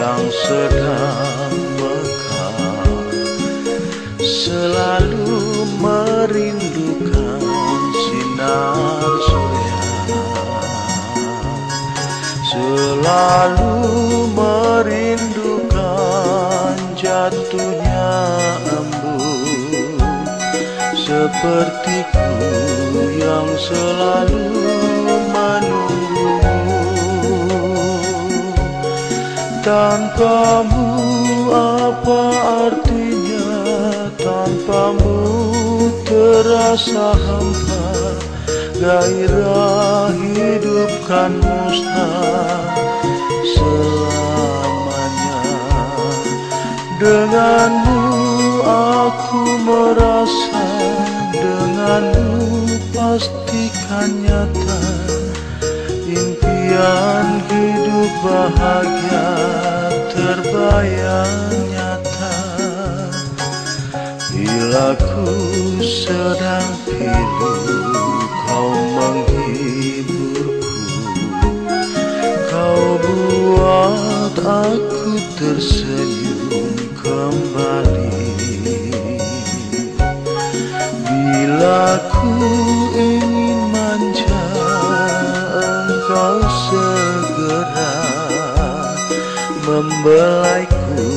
yang sedang mekar Selalu merindukan sinar surya Selalu merindukan jatuhnya embun Sepertiku yang selalu Tanpamu apa artinya? Tanpamu terasa hampa Gairah hidup kan selamanya Denganmu aku merasa Denganmu pastikan nyata. Impian hidup bahagia terbayang nyata. Bila ku sedang pilu kau menghiburku. Kau buat aku tersenyum kembali. Bila ku ingin segera membelaiku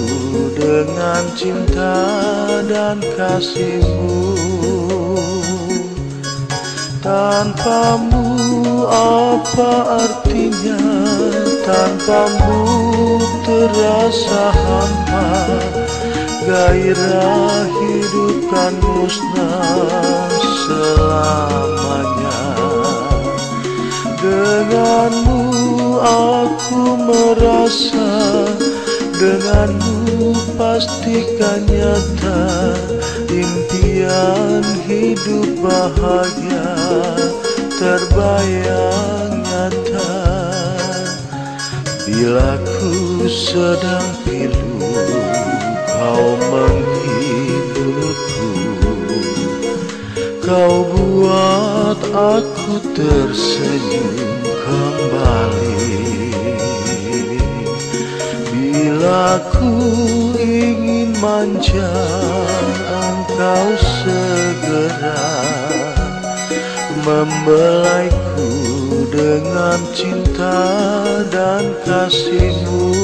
dengan cinta dan kasihmu Tanpamu apa artinya? Tanpamu terasa hampa Gairah hidup kan musnah selamanya Denganmu aku merasa Denganmu pastikan nyata Impian hidup bahagia terbayang nyata. Bila ku sedang pilu kau menghiburku Kau buat aku tersenyum kembali. Bila ku ingin manja Engkau segera Membelaiku dengan cinta dan kasihmu.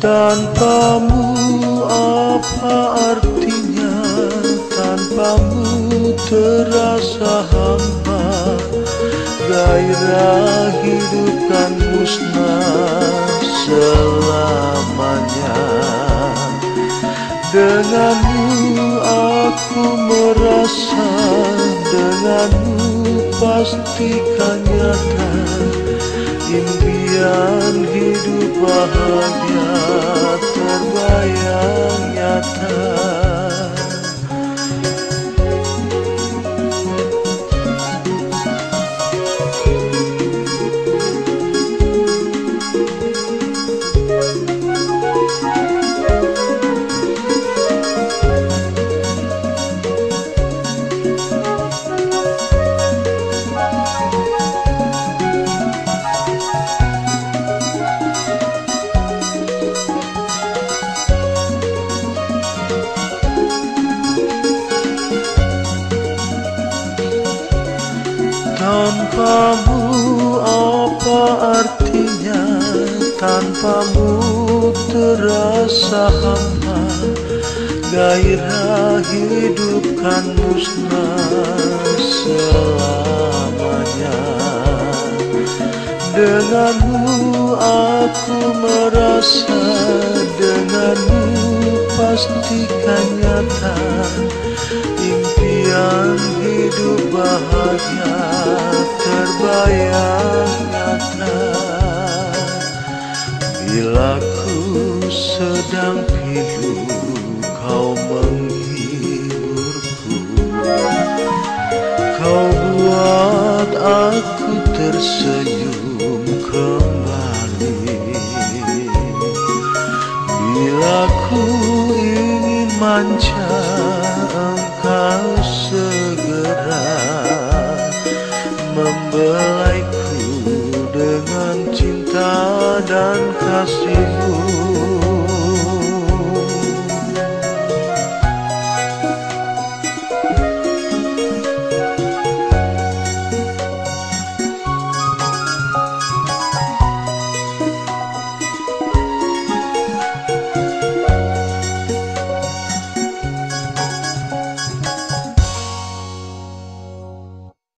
Tanpamu apa artinya terasa hampa Gairah hidup kan musnah selamanya. Denganmu aku merasa Denganmu pastikan nyata Impian hidup bahagia Tanpamu apa artinya? Tanpamu terasa hampa Gairah hidup kan musnah selamanya. Denganmu aku merasa Denganmu pastikan nyata. Impian hidup bahagia Bila ku sedang pilu kau menghiburku. Kau buat aku tersenyum kembali. Bila ku ingin manja engkau